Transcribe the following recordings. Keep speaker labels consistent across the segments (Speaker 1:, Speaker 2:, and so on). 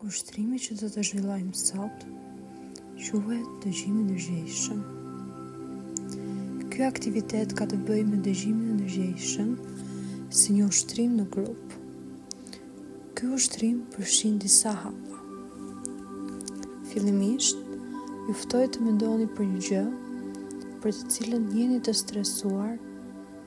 Speaker 1: Ushtrimi që do të zhvillojmë sot quhet dëgjim i ndërgjegjshëm. Ky aktivitet ka të bëjë me dëgjimin e ndërgjegjshëm si një ushtrim në grup. Ky ushtrim përfshin disa hapa. Fillimisht, ju ftoj të mendoni për një gjë për të cilën jeni të stresuar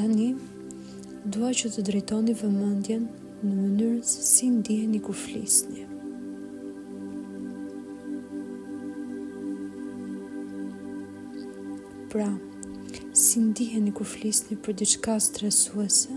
Speaker 1: Tani, dua që të drejtoni vëmendjen në mënyrën se si ndiheni kur flisni. Pra, si ndiheni kur flisni për diçka stresuese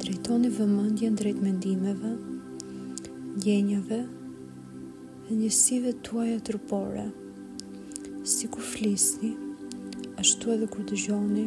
Speaker 1: Drejtoni vëmendjen drejt mendimeve, ndjenjave dhe ndjesive tuaja trupore. Si kur flisni, ashtu edhe kur dëgjoni,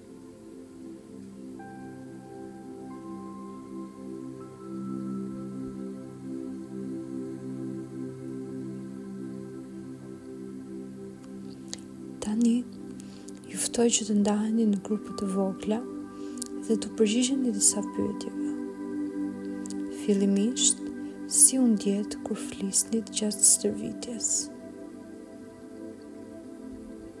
Speaker 1: Tani, ju ftoj që të ndaheni në grupe të vogla dhe t'u përgjigjeni disa pyetjeve. Fillimisht, si u ndjetë kur flisnit gjatë stërvitjes?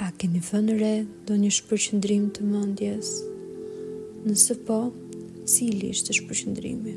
Speaker 1: A keni vënë re ndonjë shpërqendrim të mendjes? Nëse po, cili ishte shpërqendrimi?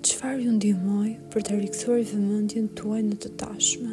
Speaker 1: Çfarë ju ndihmoi për ta rikthyer vëmendjen tuaj në të tashme?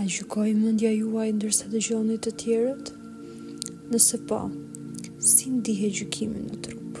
Speaker 1: A gjykoi mendja juaj ndërsa dëgjonit të tjerët? Nëse po, si ndihet gjykimi në trup?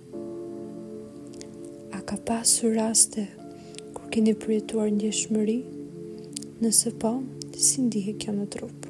Speaker 1: A ka pasur raste kur keni përjetuar ndjeshmëri? Nëse po, si ndihet kjo në trup?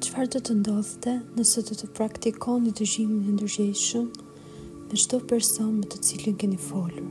Speaker 1: Çfarë do të ndodhte nëse do të praktikoni dëgjimin e ndërgjegjshëm me çdo person me të cilin keni folur?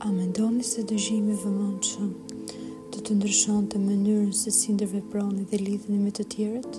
Speaker 1: A mendoni se dëgjimi i vëmendshëm do të ndryshonte mënyrën se si ndërveproni dhe lidheni me të tjerët?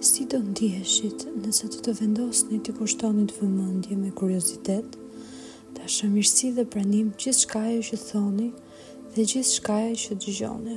Speaker 1: Si do ndiheshit nëse do të vendosni t'i kushtonit vëmendje me kuriozitet, dashamirësi dhe pranim gjithçkaje që thoni dhe gjithçkaje që dëgjoni?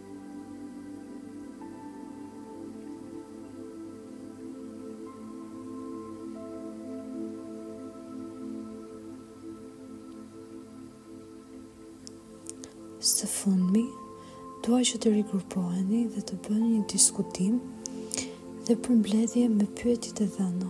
Speaker 1: Së fundmi, dua që të rigrupoheni dhe të bëni një diskutim dhe përmbledhje me pyetjet e dhëna.